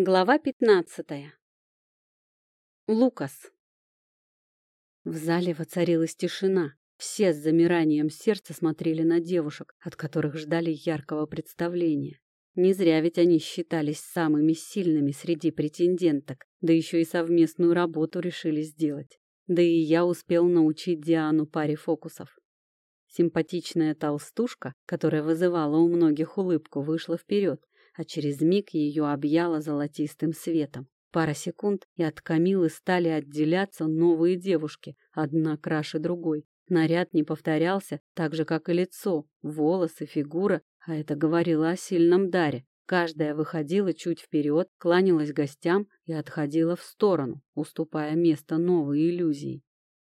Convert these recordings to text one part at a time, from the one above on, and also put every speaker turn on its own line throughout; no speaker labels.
Глава пятнадцатая. Лукас. В зале воцарилась тишина. Все с замиранием сердца смотрели на девушек, от которых ждали яркого представления. Не зря ведь они считались самыми сильными среди претенденток, да еще и совместную работу решили сделать. Да и я успел научить Диану паре фокусов. Симпатичная толстушка, которая вызывала у многих улыбку, вышла вперед, а через миг ее объяло золотистым светом. Пара секунд, и от Камилы стали отделяться новые девушки, одна краше другой. Наряд не повторялся, так же, как и лицо, волосы, фигура, а это говорило о сильном даре. Каждая выходила чуть вперед, кланялась гостям и отходила в сторону, уступая место новой иллюзии.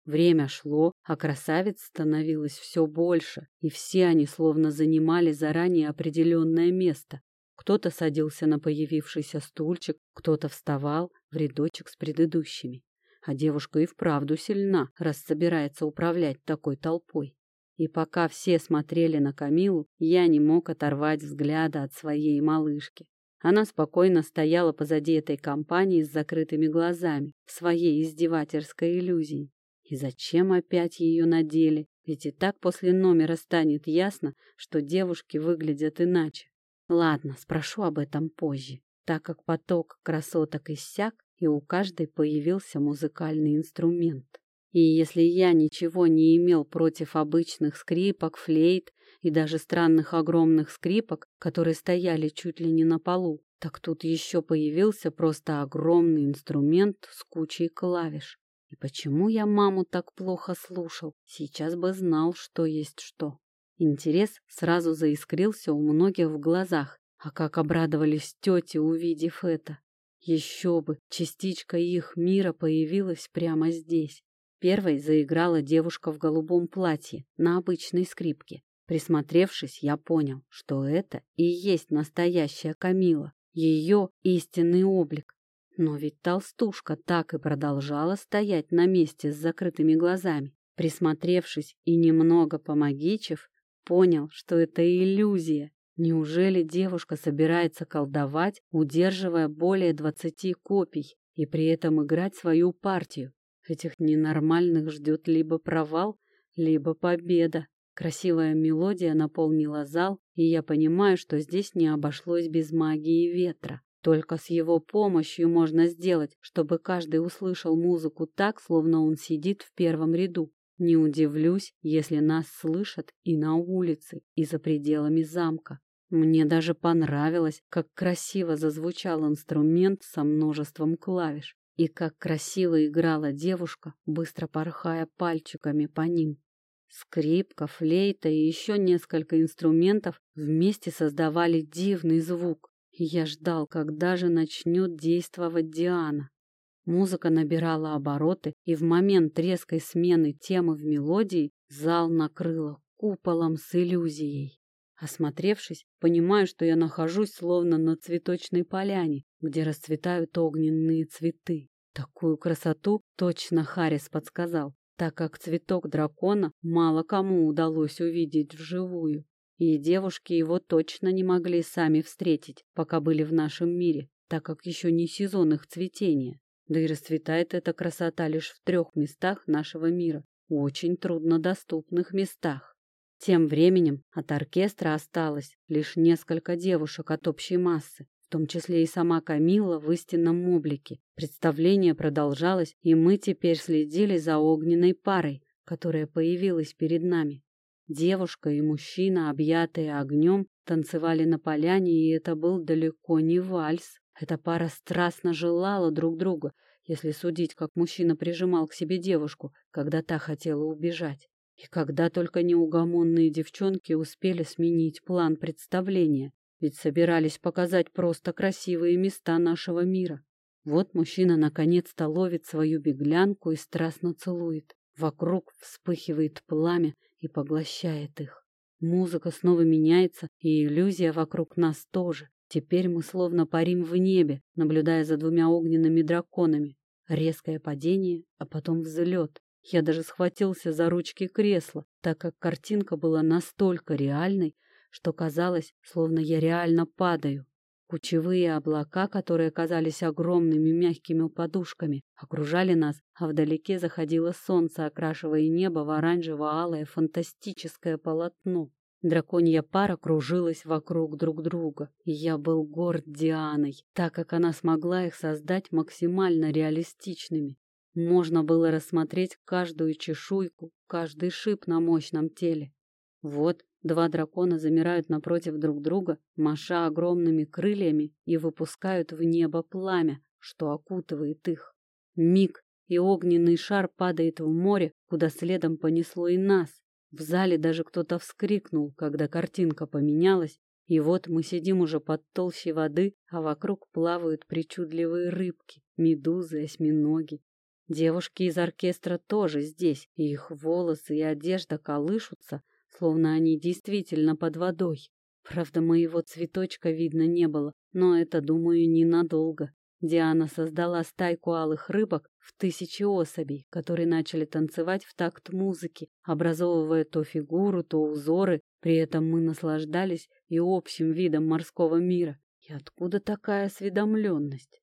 Время шло, а красавиц становилось все больше, и все они словно занимали заранее определенное место, кто-то садился на появившийся стульчик, кто-то вставал в рядочек с предыдущими. А девушка и вправду сильна, раз собирается управлять такой толпой. И пока все смотрели на Камилу, я не мог оторвать взгляда от своей малышки. Она спокойно стояла позади этой компании с закрытыми глазами, в своей издевательской иллюзии. И зачем опять ее надели? Ведь и так после номера станет ясно, что девушки выглядят иначе. Ладно, спрошу об этом позже, так как поток красоток иссяк, и у каждой появился музыкальный инструмент. И если я ничего не имел против обычных скрипок, флейт и даже странных огромных скрипок, которые стояли чуть ли не на полу, так тут еще появился просто огромный инструмент с кучей клавиш. И почему я маму так плохо слушал? Сейчас бы знал, что есть что. Интерес сразу заискрился у многих в глазах, а как обрадовались тети, увидев это. Еще бы, частичка их мира появилась прямо здесь. Первой заиграла девушка в голубом платье на обычной скрипке. Присмотревшись, я понял, что это и есть настоящая Камила, ее истинный облик. Но ведь толстушка так и продолжала стоять на месте с закрытыми глазами. Присмотревшись и немного помогичив, Понял, что это иллюзия. Неужели девушка собирается колдовать, удерживая более двадцати копий, и при этом играть свою партию? Этих ненормальных ждет либо провал, либо победа. Красивая мелодия наполнила зал, и я понимаю, что здесь не обошлось без магии ветра. Только с его помощью можно сделать, чтобы каждый услышал музыку так, словно он сидит в первом ряду. Не удивлюсь, если нас слышат и на улице, и за пределами замка. Мне даже понравилось, как красиво зазвучал инструмент со множеством клавиш, и как красиво играла девушка, быстро порхая пальчиками по ним. Скрипка, флейта и еще несколько инструментов вместе создавали дивный звук. я ждал, когда же начнет действовать Диана. Музыка набирала обороты, и в момент резкой смены темы в мелодии зал накрыло куполом с иллюзией. Осмотревшись, понимаю, что я нахожусь словно на цветочной поляне, где расцветают огненные цветы. Такую красоту точно Харрис подсказал, так как цветок дракона мало кому удалось увидеть вживую. И девушки его точно не могли сами встретить, пока были в нашем мире, так как еще не сезон их цветения. Да и расцветает эта красота лишь в трех местах нашего мира, очень труднодоступных местах. Тем временем от оркестра осталось лишь несколько девушек от общей массы, в том числе и сама Камила в истинном облике. Представление продолжалось, и мы теперь следили за огненной парой, которая появилась перед нами. Девушка и мужчина, объятые огнем, танцевали на поляне, и это был далеко не вальс. Эта пара страстно желала друг друга, если судить, как мужчина прижимал к себе девушку, когда та хотела убежать. И когда только неугомонные девчонки успели сменить план представления, ведь собирались показать просто красивые места нашего мира. Вот мужчина наконец-то ловит свою беглянку и страстно целует. Вокруг вспыхивает пламя и поглощает их. Музыка снова меняется, и иллюзия вокруг нас тоже. Теперь мы словно парим в небе, наблюдая за двумя огненными драконами. Резкое падение, а потом взлет. Я даже схватился за ручки кресла, так как картинка была настолько реальной, что казалось, словно я реально падаю. Кучевые облака, которые казались огромными мягкими подушками, окружали нас, а вдалеке заходило солнце, окрашивая небо в оранжево-алое фантастическое полотно. Драконья пара кружилась вокруг друг друга, и я был горд Дианой, так как она смогла их создать максимально реалистичными. Можно было рассмотреть каждую чешуйку, каждый шип на мощном теле. Вот два дракона замирают напротив друг друга, маша огромными крыльями и выпускают в небо пламя, что окутывает их. Миг, и огненный шар падает в море, куда следом понесло и нас. В зале даже кто-то вскрикнул, когда картинка поменялась, и вот мы сидим уже под толщей воды, а вокруг плавают причудливые рыбки, медузы, осьминоги. Девушки из оркестра тоже здесь, и их волосы и одежда колышутся, словно они действительно под водой. Правда, моего цветочка видно не было, но это, думаю, ненадолго. Диана создала стайку алых рыбок в тысячи особей, которые начали танцевать в такт музыки, образовывая то фигуру, то узоры. При этом мы наслаждались и общим видом морского мира. И откуда такая осведомленность?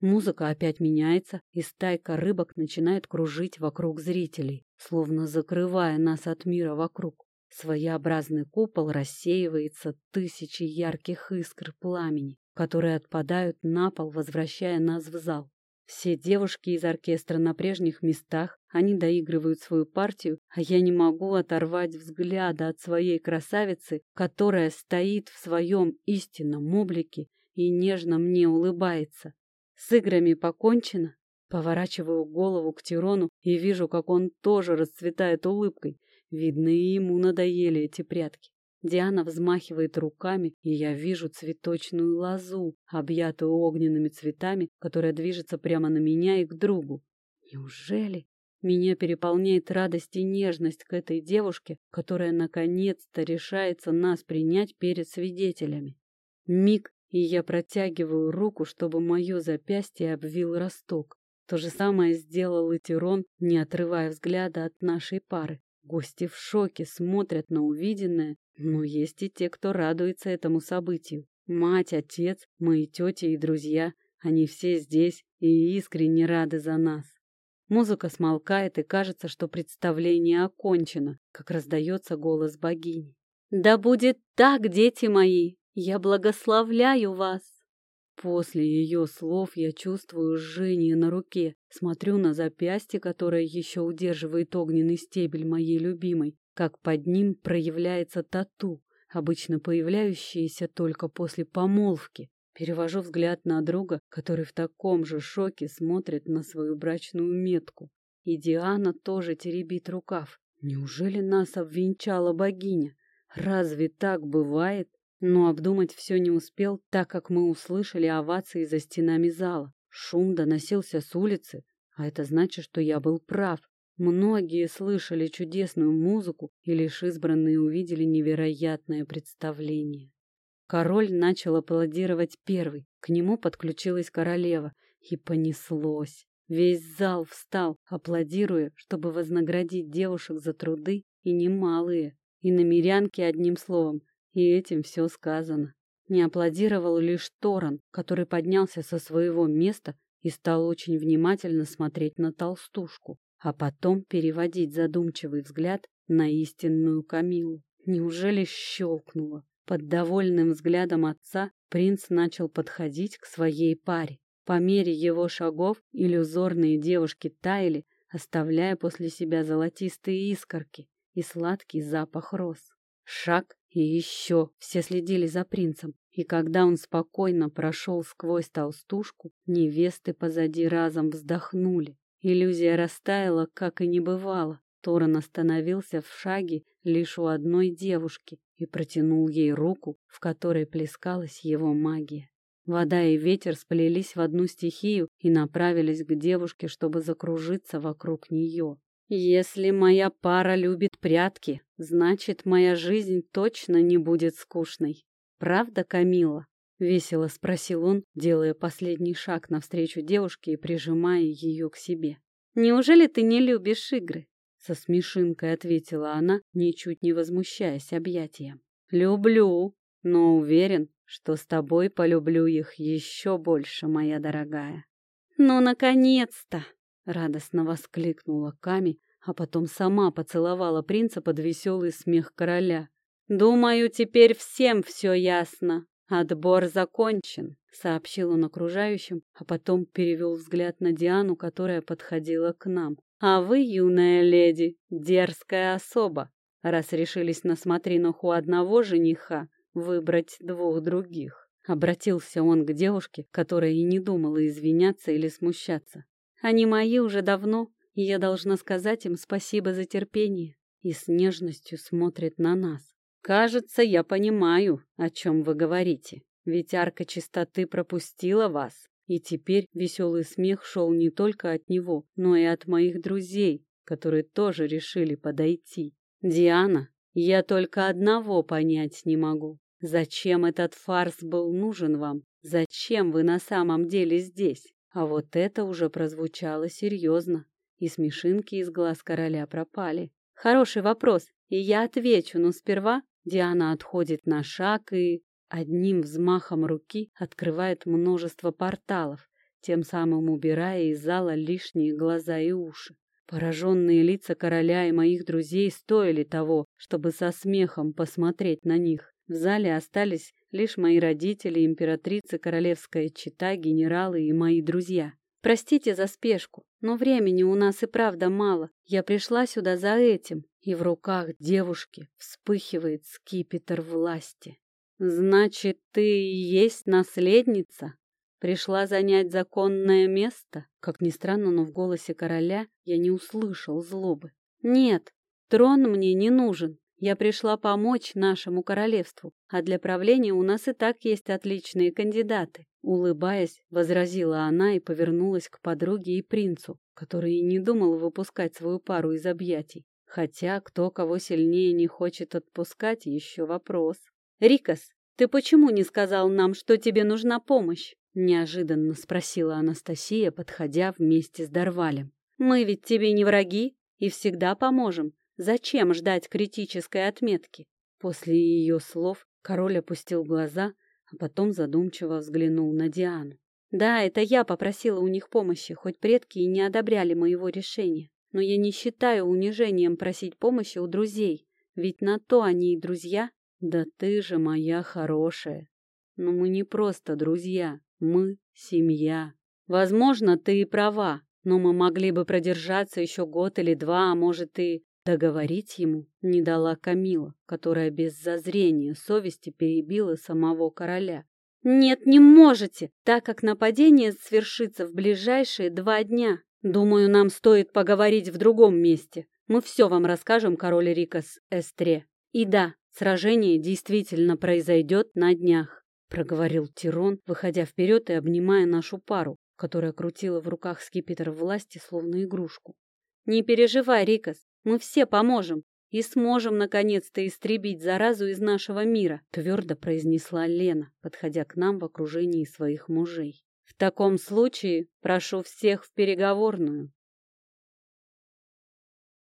Музыка опять меняется, и стайка рыбок начинает кружить вокруг зрителей, словно закрывая нас от мира вокруг. Своеобразный купол рассеивается тысячи ярких искр пламени которые отпадают на пол, возвращая нас в зал. Все девушки из оркестра на прежних местах, они доигрывают свою партию, а я не могу оторвать взгляда от своей красавицы, которая стоит в своем истинном облике и нежно мне улыбается. С играми покончено. Поворачиваю голову к Тирону и вижу, как он тоже расцветает улыбкой. Видно, и ему надоели эти прятки. Диана взмахивает руками, и я вижу цветочную лозу, объятую огненными цветами, которая движется прямо на меня и к другу. Неужели меня переполняет радость и нежность к этой девушке, которая наконец-то решается нас принять перед свидетелями? Миг, и я протягиваю руку, чтобы мое запястье обвил росток. То же самое сделал и Тирон, не отрывая взгляда от нашей пары. Гости в шоке смотрят на увиденное, но есть и те, кто радуется этому событию. Мать, отец, мои тети и друзья, они все здесь и искренне рады за нас. Музыка смолкает, и кажется, что представление окончено, как раздается голос богини. «Да будет так, дети мои! Я благословляю вас!» После ее слов я чувствую жжение на руке, смотрю на запястье, которое еще удерживает огненный стебель моей любимой, как под ним проявляется тату, обычно появляющееся только после помолвки. Перевожу взгляд на друга, который в таком же шоке смотрит на свою брачную метку. И Диана тоже теребит рукав. Неужели нас обвенчала богиня? Разве так бывает? Но обдумать все не успел, так как мы услышали овации за стенами зала. Шум доносился с улицы, а это значит, что я был прав. Многие слышали чудесную музыку, и лишь избранные увидели невероятное представление. Король начал аплодировать первый, к нему подключилась королева, и понеслось. Весь зал встал, аплодируя, чтобы вознаградить девушек за труды, и немалые, и намерянки одним словом, и этим все сказано. Не аплодировал лишь Торан, который поднялся со своего места и стал очень внимательно смотреть на толстушку, а потом переводить задумчивый взгляд на истинную Камилу. Неужели щелкнуло? Под довольным взглядом отца принц начал подходить к своей паре. По мере его шагов иллюзорные девушки таяли, оставляя после себя золотистые искорки и сладкий запах роз. Шаг и еще все следили за принцем, и когда он спокойно прошел сквозь толстушку, невесты позади разом вздохнули. Иллюзия растаяла, как и не бывало. Торан остановился в шаге лишь у одной девушки и протянул ей руку, в которой плескалась его магия. Вода и ветер сплелись в одну стихию и направились к девушке, чтобы закружиться вокруг нее. Если моя пара любит прятки, значит, моя жизнь точно не будет скучной. Правда, Камила? Весело спросил он, делая последний шаг навстречу девушке и прижимая ее к себе. Неужели ты не любишь игры? Со смешинкой ответила она, ничуть не возмущаясь объятием. Люблю, но уверен, что с тобой полюблю их еще больше, моя дорогая. Ну, наконец-то! Радостно воскликнула Ками, а потом сама поцеловала принца под веселый смех короля. «Думаю, теперь всем все ясно. Отбор закончен», — сообщил он окружающим, а потом перевел взгляд на Диану, которая подходила к нам. «А вы, юная леди, дерзкая особа, раз решились на смотринах у одного жениха выбрать двух других». Обратился он к девушке, которая и не думала извиняться или смущаться. «Они мои уже давно, и я должна сказать им спасибо за терпение». И с нежностью смотрит на нас. «Кажется, я понимаю, о чем вы говорите. Ведь арка чистоты пропустила вас, и теперь веселый смех шел не только от него, но и от моих друзей, которые тоже решили подойти. Диана, я только одного понять не могу. Зачем этот фарс был нужен вам? Зачем вы на самом деле здесь? А вот это уже прозвучало серьезно, и смешинки из глаз короля пропали. Хороший вопрос, и я отвечу, но сперва Диана отходит на шаг и одним взмахом руки открывает множество порталов, тем самым убирая из зала лишние глаза и уши. Пораженные лица короля и моих друзей стоили того, чтобы со смехом посмотреть на них. В зале остались лишь мои родители, императрица, королевская чита, генералы и мои друзья. Простите за спешку, но времени у нас и правда мало. Я пришла сюда за этим, и в руках девушки вспыхивает скипетр власти. Значит, ты и есть наследница? Пришла занять законное место? Как ни странно, но в голосе короля я не услышал злобы. Нет, трон мне не нужен. Я пришла помочь нашему королевству, а для правления у нас и так есть отличные кандидаты. Улыбаясь, возразила она и повернулась к подруге и принцу, который не думал выпускать свою пару из объятий. Хотя кто кого сильнее не хочет отпускать, еще вопрос. «Рикас, ты почему не сказал нам, что тебе нужна помощь?» Неожиданно спросила Анастасия, подходя вместе с Дарвалем. «Мы ведь тебе не враги и всегда поможем. Зачем ждать критической отметки? После ее слов король опустил глаза, а потом задумчиво взглянул на Диану. Да, это я попросила у них помощи, хоть предки и не одобряли моего решения. Но я не считаю унижением просить помощи у друзей, ведь на то они и друзья. Да ты же моя хорошая. Но мы не просто друзья, мы семья. Возможно, ты и права, но мы могли бы продержаться еще год или два, а может и Договорить ему не дала Камила, которая без зазрения совести перебила самого короля. «Нет, не можете, так как нападение свершится в ближайшие два дня. Думаю, нам стоит поговорить в другом месте. Мы все вам расскажем, король Рикас Эстре. И да, сражение действительно произойдет на днях», — проговорил Тирон, выходя вперед и обнимая нашу пару, которая крутила в руках скипетр власти, словно игрушку. «Не переживай, Рикас, мы все поможем и сможем наконец-то истребить заразу из нашего мира, твердо произнесла Лена, подходя к нам в окружении своих мужей. В таком случае прошу всех в переговорную,